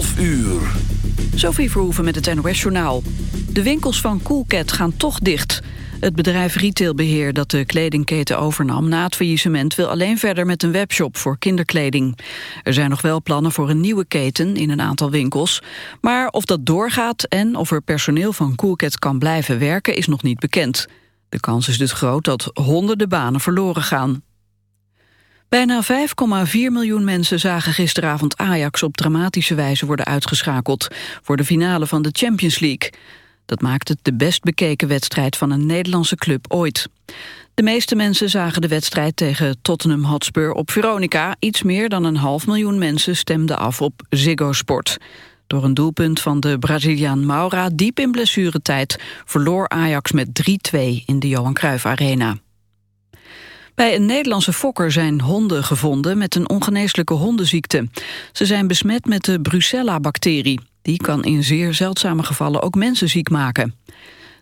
12 uur. Sophie Verhoeven met het NOS-journaal. De winkels van Coolcat gaan toch dicht. Het bedrijf Retailbeheer dat de kledingketen overnam na het faillissement... wil alleen verder met een webshop voor kinderkleding. Er zijn nog wel plannen voor een nieuwe keten in een aantal winkels. Maar of dat doorgaat en of er personeel van Coolcat kan blijven werken... is nog niet bekend. De kans is dus groot dat honderden banen verloren gaan. Bijna 5,4 miljoen mensen zagen gisteravond Ajax op dramatische wijze worden uitgeschakeld voor de finale van de Champions League. Dat maakt het de best bekeken wedstrijd van een Nederlandse club ooit. De meeste mensen zagen de wedstrijd tegen Tottenham Hotspur op Veronica. Iets meer dan een half miljoen mensen stemden af op Ziggo Sport. Door een doelpunt van de Braziliaan Maura diep in blessuretijd... verloor Ajax met 3-2 in de Johan Cruijff Arena. Bij een Nederlandse fokker zijn honden gevonden met een ongeneeslijke hondenziekte. Ze zijn besmet met de Brucella-bacterie. Die kan in zeer zeldzame gevallen ook mensen ziek maken.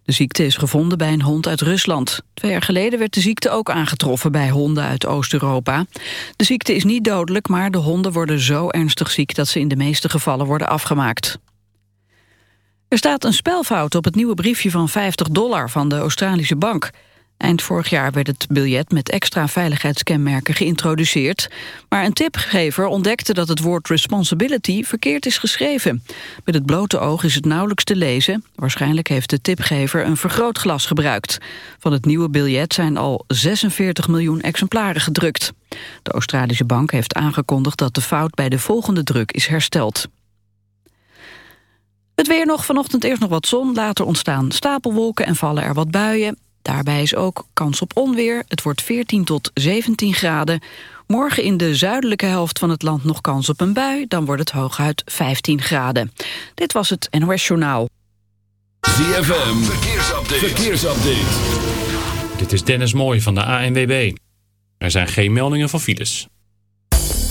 De ziekte is gevonden bij een hond uit Rusland. Twee jaar geleden werd de ziekte ook aangetroffen bij honden uit Oost-Europa. De ziekte is niet dodelijk, maar de honden worden zo ernstig ziek... dat ze in de meeste gevallen worden afgemaakt. Er staat een spelfout op het nieuwe briefje van 50 dollar van de Australische bank. Eind vorig jaar werd het biljet met extra veiligheidskenmerken geïntroduceerd. Maar een tipgever ontdekte dat het woord responsibility verkeerd is geschreven. Met het blote oog is het nauwelijks te lezen. Waarschijnlijk heeft de tipgever een vergrootglas gebruikt. Van het nieuwe biljet zijn al 46 miljoen exemplaren gedrukt. De Australische bank heeft aangekondigd dat de fout bij de volgende druk is hersteld. Het weer nog, vanochtend eerst nog wat zon, later ontstaan stapelwolken en vallen er wat buien. Daarbij is ook kans op onweer. Het wordt 14 tot 17 graden. Morgen in de zuidelijke helft van het land nog kans op een bui. Dan wordt het hooguit 15 graden. Dit was het NOS Journaal. ZFM, verkeersupdate. verkeersupdate. Dit is Dennis Mooij van de ANWB. Er zijn geen meldingen van files.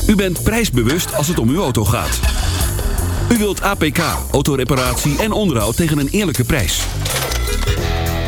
U bent prijsbewust als het om uw auto gaat. U wilt APK, autoreparatie en onderhoud tegen een eerlijke prijs.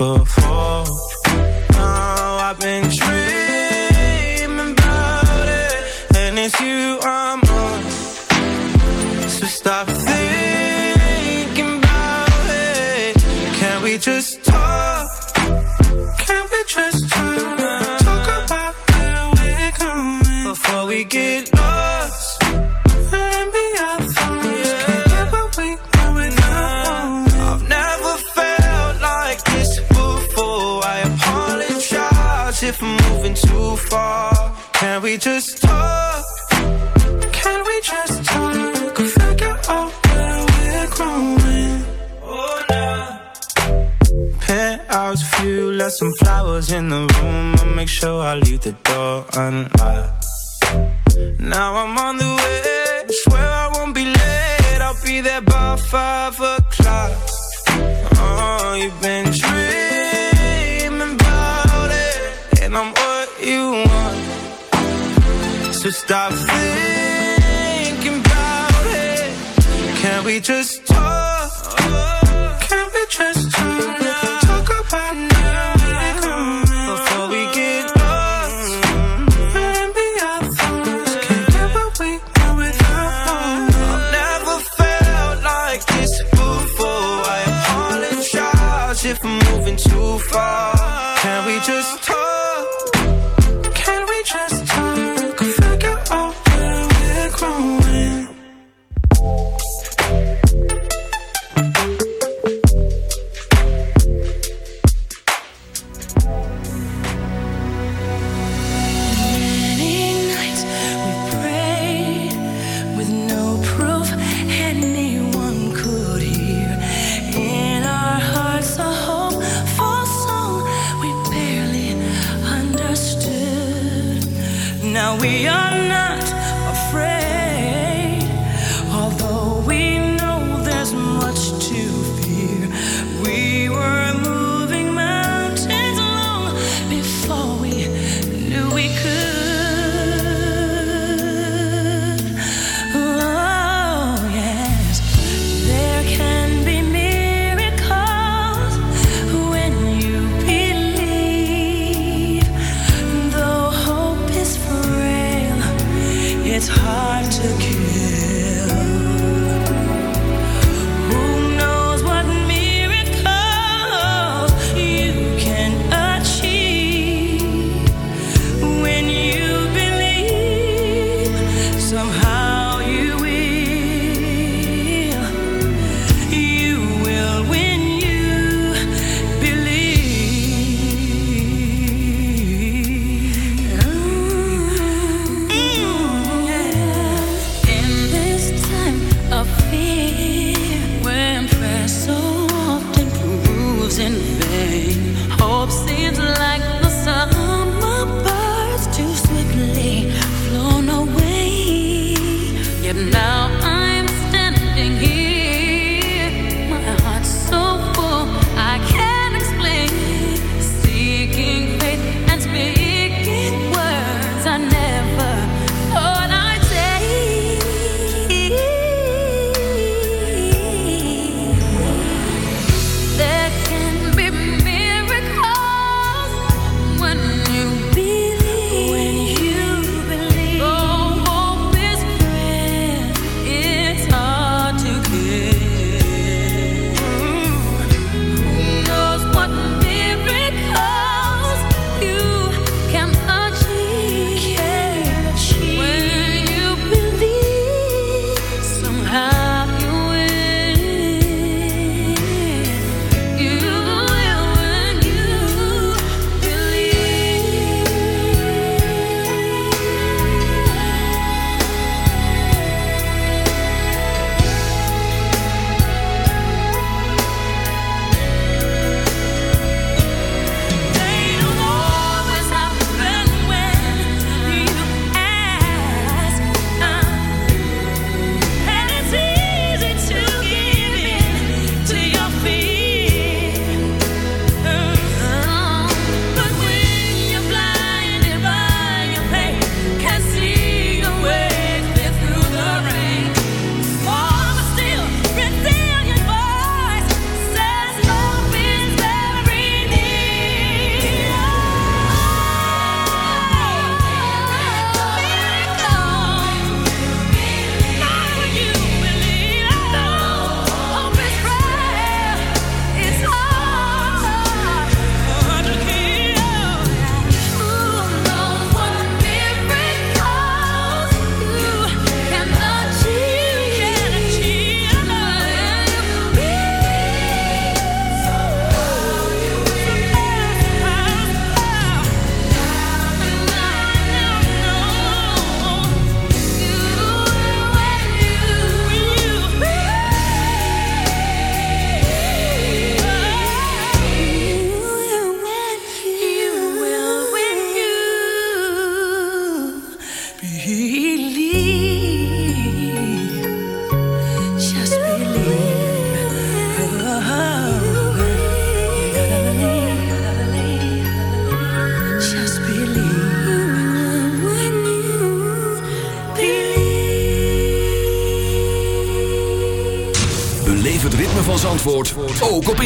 above.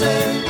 José.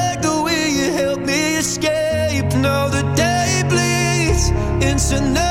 to know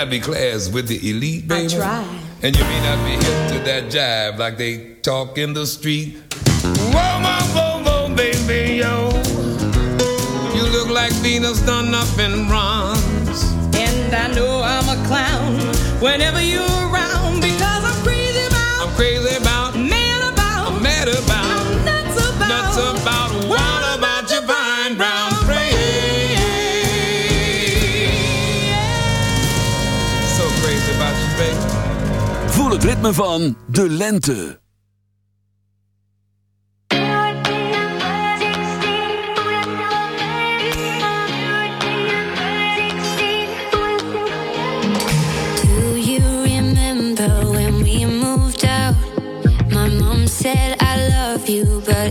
not be class with the elite, baby. I try. And you may not be hip to that jive like they talk in the street. Whoa, whoa, whoa, whoa, baby, yo. You look like Venus done up in bronze. And I know I'm a clown whenever you're around because I'm crazy about. I'm crazy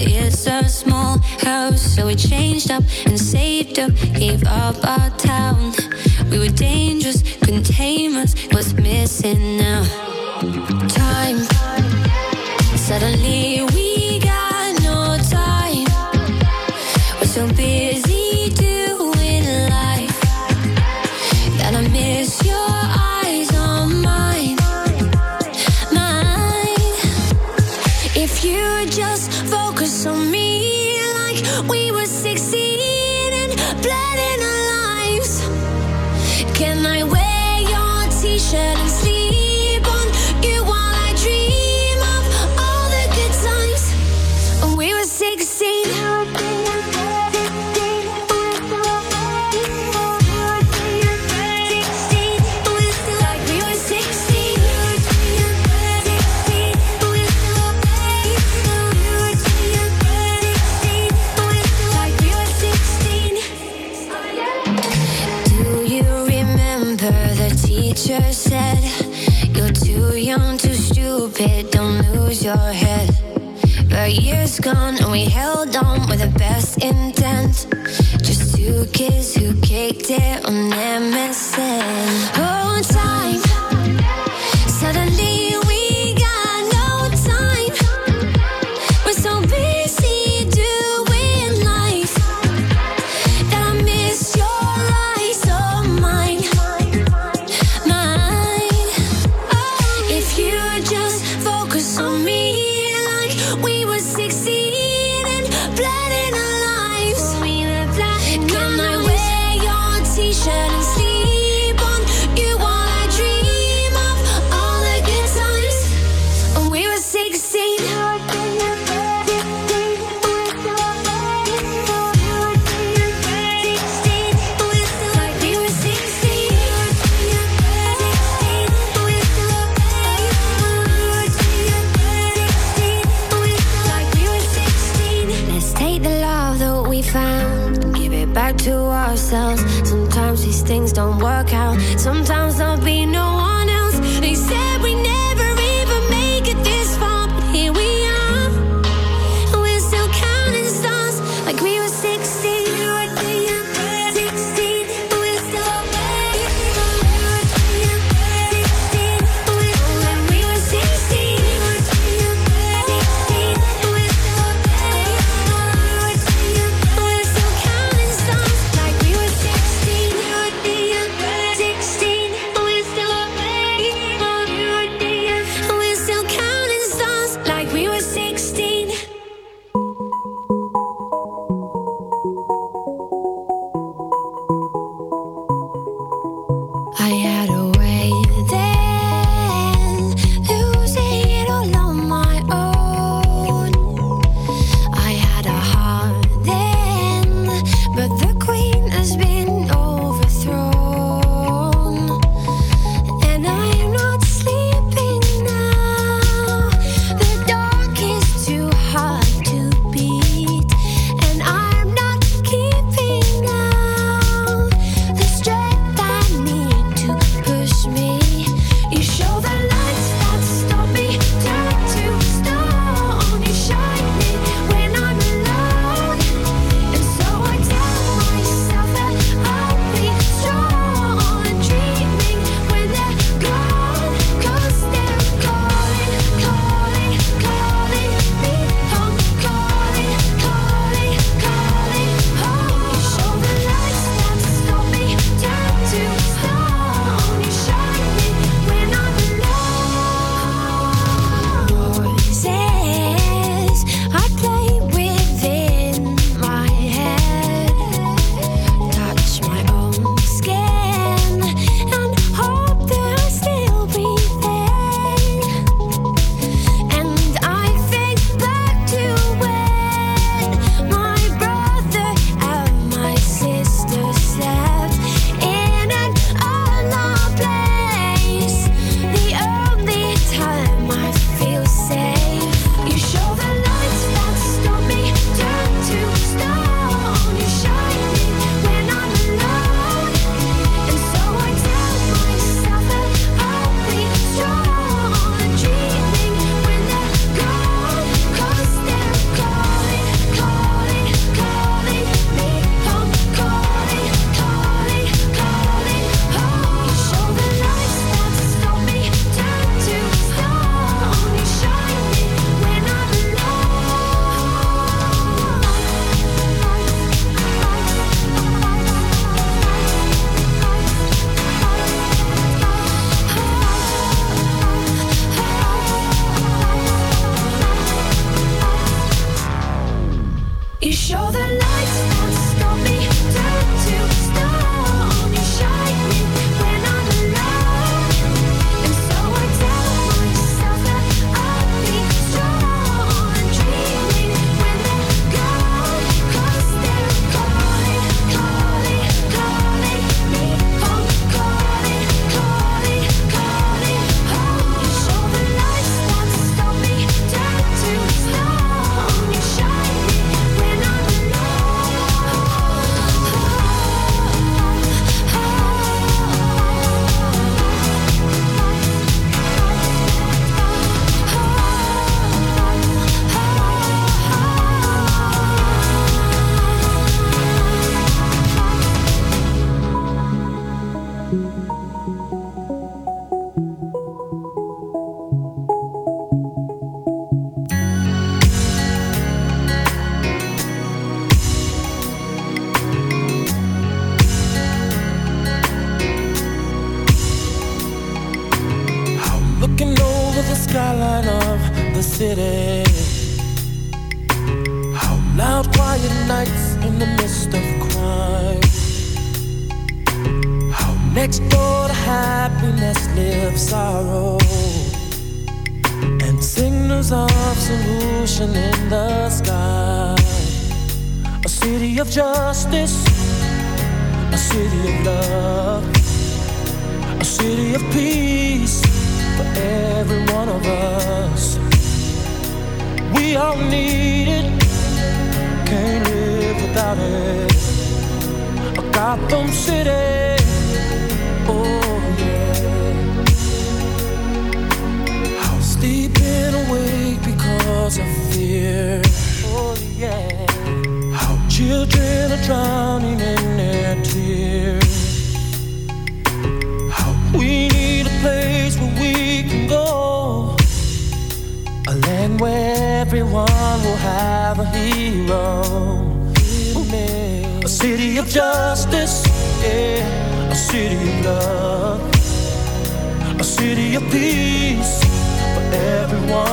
it's a small house. So we changed up and saved up, gave up our town. We were dangerous, couldn't us. What's missing now? Suddenly we got no time. We're so busy doing life that I miss your eyes on mine, mine. If you just focus Gone and we held on with the best intent. Just two kids who kicked it on MSN. Ourselves. Sometimes these things don't work out. Sometimes there'll be no one else. They said we never